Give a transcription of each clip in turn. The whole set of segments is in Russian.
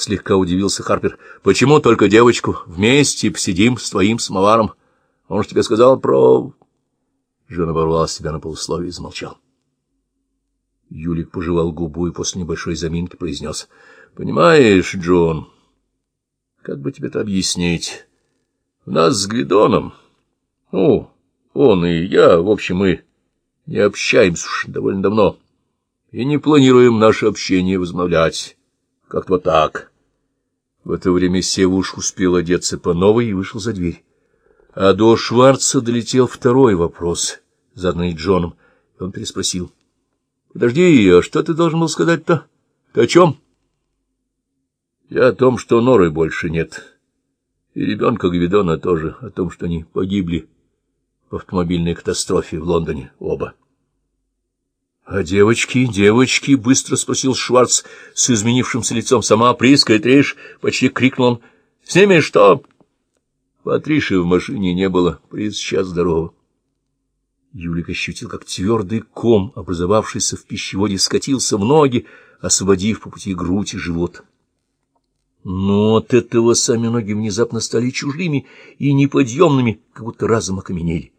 Слегка удивился Харпер. — Почему только девочку? Вместе посидим с твоим самоваром. Он же тебе сказал про... Джон оборвал себя на полусловие и замолчал. Юлик пожевал губу и после небольшой заминки произнес. — Понимаешь, Джон, как бы тебе это объяснить? У нас с Гвидоном... Ну, он и я, в общем, мы не общаемся уж довольно давно и не планируем наше общение возобновлять. Как-то вот так. В это время Севуш успел одеться по новой и вышел за дверь. А до Шварца долетел второй вопрос, заданный Джоном, и он переспросил. — Подожди, а что ты должен был сказать-то? Ты о чем? — Я о том, что норы больше нет. И ребенка Гвидона тоже, о том, что они погибли в автомобильной катастрофе в Лондоне оба. — А девочки, девочки, — быстро спросил Шварц с изменившимся лицом. — Сама Приска и Триш, — почти крикнул он. — С ними что? Патриши в машине не было, Прис сейчас здорова. Юлик ощутил, как твердый ком, образовавшийся в пищеводе, скатился в ноги, освободив по пути грудь и живот. Но от этого сами ноги внезапно стали чужими и неподъемными, как будто разом окаменели.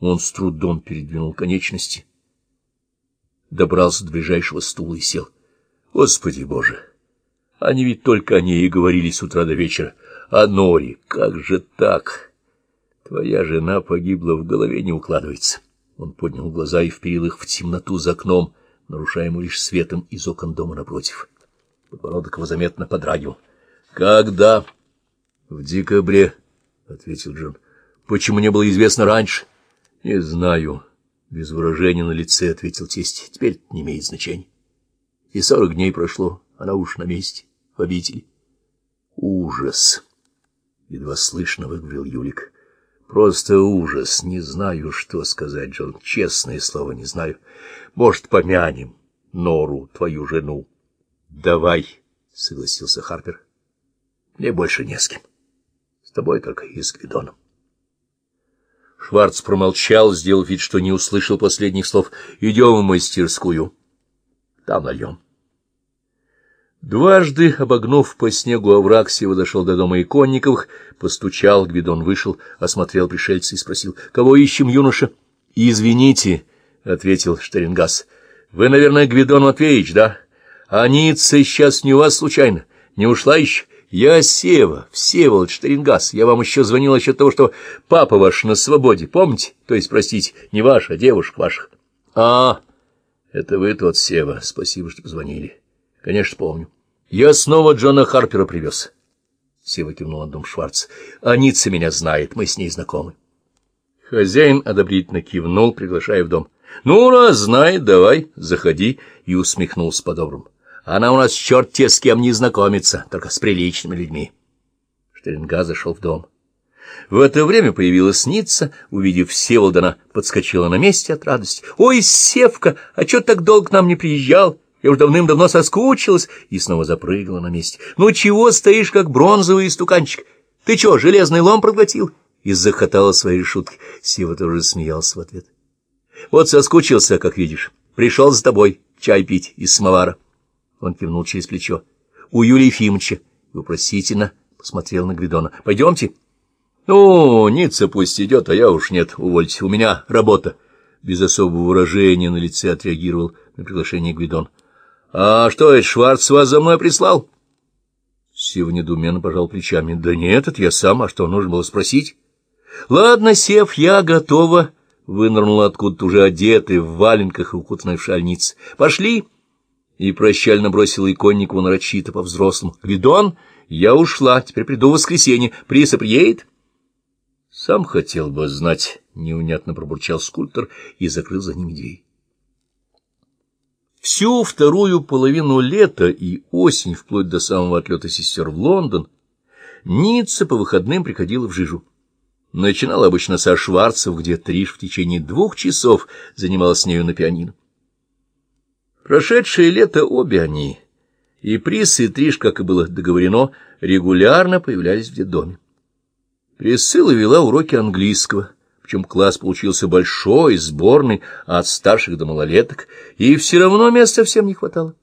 Он с трудом передвинул конечности, добрался до ближайшего стула и сел. Господи Боже! Они ведь только о ней и говорили с утра до вечера. А Нори, как же так? Твоя жена погибла, в голове не укладывается. Он поднял глаза и вперил их в темноту за окном, нарушаемую лишь светом из окон дома напротив. Подбородок его заметно подрагивал. — Когда? — В декабре, — ответил Джон. — Почему не было известно раньше? — Не знаю. Без выражения на лице ответил тесть. — Теперь это не имеет значения. И сорок дней прошло, она уж на месте, в обители. — Ужас! — едва слышно выговорил Юлик. — Просто ужас. Не знаю, что сказать, Джон. Честное слово, не знаю. Может, помянем Нору, твою жену. — Давай, — согласился Харпер. Мне больше не с кем. С тобой только и с Гвидоном. Шварц промолчал, сделав вид, что не услышал последних слов. «Идем в мастерскую. Там нальем». Дважды, обогнув по снегу овраг, Сева дошел до дома иконниковых, постучал, Гвидон вышел, осмотрел пришельца и спросил, «Кого ищем, юноша?» «Извините», — ответил Штерингас, — «вы, наверное, Гвидон Матвеевич, да? А Ницца сейчас не у вас случайно? Не ушла еще?» Я Сева, Всеволод Штерингас. Я вам еще звонил насчет того, что папа ваш на свободе, помните? То есть, простите, не ваш, а девушек ваших. А, это вы тот Сева. Спасибо, что позвонили. Конечно, помню. Я снова Джона Харпера привез. Сева кивнул на дом Шварц. Аница меня знает, мы с ней знакомы. Хозяин одобрительно кивнул, приглашая в дом. — Ну, раз знает, давай, заходи, — и усмехнулся по-доброму. Она у нас черт те с кем не знакомится, только с приличными людьми. Штеринга зашел в дом. В это время появилась Ницца, увидев Всеволода, подскочила на месте от радости. «Ой, Севка, а чё так долго к нам не приезжал? Я уж давным-давно соскучилась!» И снова запрыгала на месте. «Ну чего стоишь, как бронзовый стуканчик? Ты чё, железный лом проглотил?» И захотала свои шутки. Сева тоже смеялся в ответ. «Вот соскучился, как видишь. Пришел за тобой чай пить из самовара». Он кивнул через плечо. — У Юлии Ефимовича. Вопросительно посмотрел на Гвидона. — Пойдемте. — Ну, Ницца пусть идет, а я уж нет, увольте. У меня работа. Без особого выражения на лице отреагировал на приглашение Гвидон. — А что, это Шварц вас за мной прислал? Сев недуменно пожал плечами. — Да нет, это я сам, а что, нужно было спросить? — Ладно, Сев, я готова. Вынырнула откуда-то уже одетый в валенках и укутанная в шальниц. — Пошли. — и прощально бросила иконнику нарочито по-взрослому. — Гвидон, я ушла, теперь приду в воскресенье. Приса приедет? — Сам хотел бы знать, — неунятно пробурчал скульптор и закрыл за ними дверь. Всю вторую половину лета и осень, вплоть до самого отлета сестер в Лондон, Ницца по выходным приходила в Жижу. Начинала обычно со Шварцев, где Триш в течение двух часов занималась с нею на пианино. Прошедшее лето обе они, и Присс, и Триш, как и было договорено, регулярно появлялись в детдоме. Присыла вела уроки английского, причем класс получился большой, сборный, от старших до малолеток, и все равно места всем не хватало.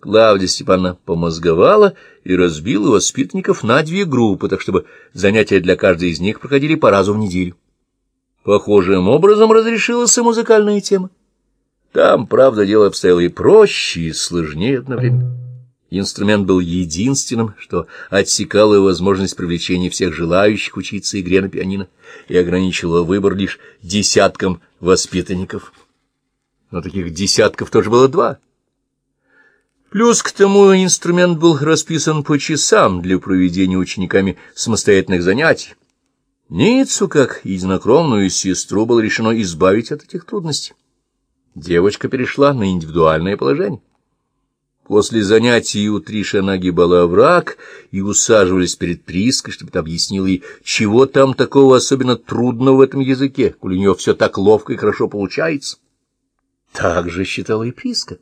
Клавдия Степановна помозговала и разбила воспитанников на две группы, так чтобы занятия для каждой из них проходили по разу в неделю. Похожим образом разрешилась и музыкальная тема. Там, правда, дело обстояло и проще, и сложнее одновременно. Инструмент был единственным, что отсекало возможность привлечения всех желающих учиться игре на пианино и ограничивало выбор лишь десяткам воспитанников. Но таких десятков тоже было два. Плюс к тому инструмент был расписан по часам для проведения учениками самостоятельных занятий. Ницу, как единокровную сестру, было решено избавить от этих трудностей. Девочка перешла на индивидуальное положение. После занятий у Триши она гибала овраг и усаживались перед Приской, чтобы та ей, чего там такого особенно трудного в этом языке, коль у нее все так ловко и хорошо получается. Так же считала и Приска,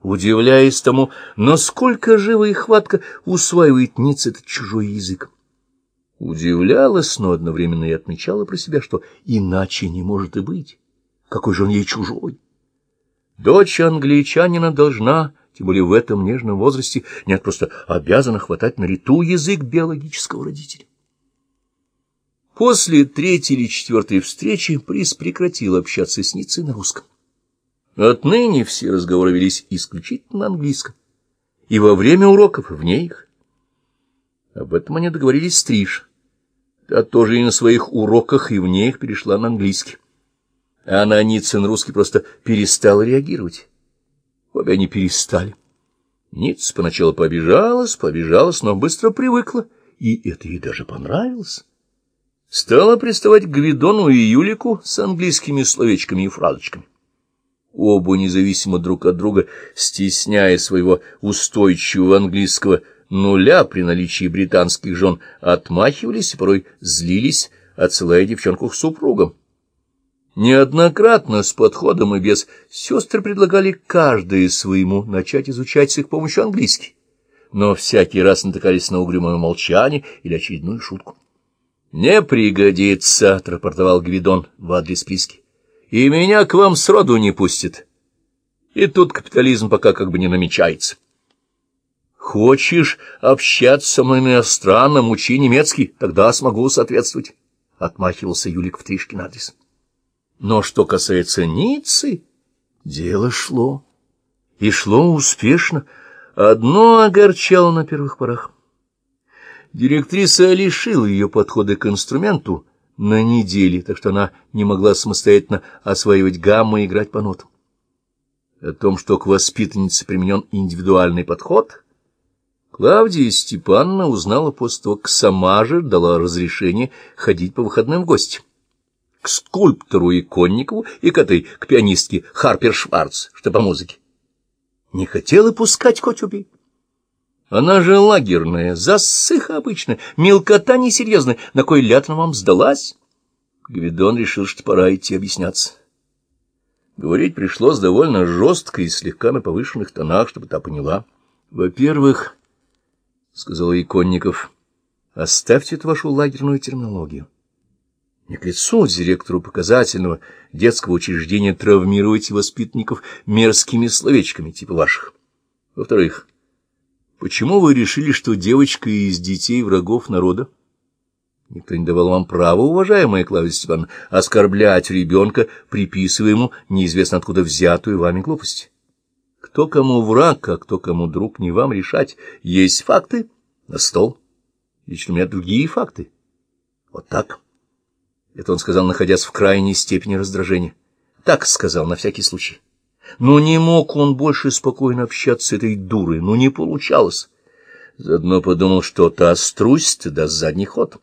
удивляясь тому, насколько живо и хватко усваивает Ниц этот чужой язык. Удивлялась, но одновременно и отмечала про себя, что иначе не может и быть. Какой же он ей чужой? Дочь англичанина должна, тем более в этом нежном возрасте, нет, просто обязана хватать на лету язык биологического родителя. После третьей или четвертой встречи Прис прекратил общаться с Ницей на русском. Отныне все разговоры велись исключительно на английском. И во время уроков, и вне их. Об этом они договорились с Триш. Та тоже и на своих уроках, и вне их перешла на английский а на Ниццин русский просто перестал реагировать. Обе они перестали. Ницца поначалу побежалась, побежалась, но быстро привыкла, и это ей даже понравилось. Стала приставать к Гвидону и Юлику с английскими словечками и фразочками. Оба, независимо друг от друга, стесняя своего устойчивого английского нуля при наличии британских жен, отмахивались и порой злились, отсылая девчонку к супругам. Неоднократно с подходом и без сестры предлагали каждое своему начать изучать с их помощью английский, но всякий раз натыкались на угрюмое молчание или очередную шутку. «Не пригодится», — отрапортовал Гвидон в адрес Приски. «И меня к вам сроду не пустит. И тут капитализм пока как бы не намечается». «Хочешь общаться со мной на иностранном, учи немецкий, тогда смогу соответствовать», — отмахивался Юлик в Тришкин адрес. Но что касается Ниццы, дело шло. И шло успешно. Одно огорчало на первых порах. Директриса лишила ее подхода к инструменту на неделе, так что она не могла самостоятельно осваивать гаммы и играть по нотам. О том, что к воспитаннице применен индивидуальный подход, Клавдия Степановна узнала после того, как сама же дала разрешение ходить по выходным в гости к скульптору и Конникову, и к этой, к пианистке Харпер Шварц, что по музыке. Не хотела пускать хоть убей. Она же лагерная, засыха обычная, мелкота несерьезная, на кой ляд вам сдалась? Гвидон решил, что пора идти объясняться. Говорить пришлось довольно жестко и слегка на повышенных тонах, чтобы та поняла. — Во-первых, — сказал Иконников, — оставьте эту вашу лагерную терминологию. Не к лицу директору показательного детского учреждения травмировать воспитанников мерзкими словечками типа ваших. Во-вторых, почему вы решили, что девочка из детей врагов народа? Никто не давал вам права, уважаемая Клавдия Степановна, оскорблять ребенка, приписывая ему неизвестно откуда взятую вами глупость. Кто кому враг, а кто кому друг, не вам решать. Есть факты на стол. Лично у меня другие факты. Вот так. Это он сказал, находясь в крайней степени раздражения. Так сказал, на всякий случай. Но не мог он больше спокойно общаться с этой дурой, но не получалось. Заодно подумал, что та струсит даст задний ход.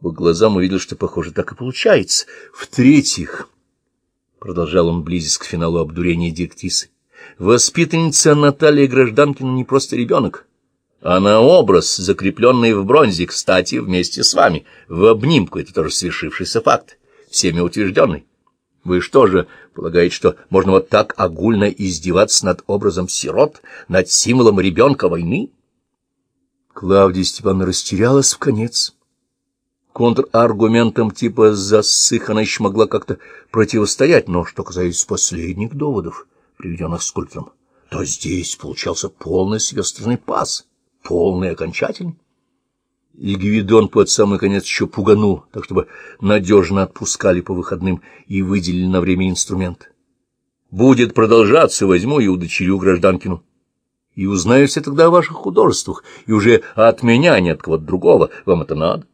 По глазам увидел, что, похоже, так и получается. В-третьих, — продолжал он, близясь к финалу обдурения директрисы, — воспитанница Наталья Гражданкина не просто ребенок, она образ, закрепленный в бронзе, кстати, вместе с вами, в обнимку, это тоже свершившийся факт, всеми утвержденный. Вы что же, полагаете, что можно вот так огульно издеваться над образом сирот, над символом ребенка войны? Клавдия Степановна растерялась в конец. Контраргументам типа «засых» она еще могла как-то противостоять, но что касается последних доводов, приведенных скульптором, то здесь получался полный с ее пас, полный окончательный. И Гвидон под самый конец еще пуганул, так чтобы надежно отпускали по выходным и выделили на время инструмент. Будет продолжаться, возьму и удочерю гражданкину. И узнаю все тогда о ваших художествах, и уже от меня, нет от кого-то другого. Вам это надо?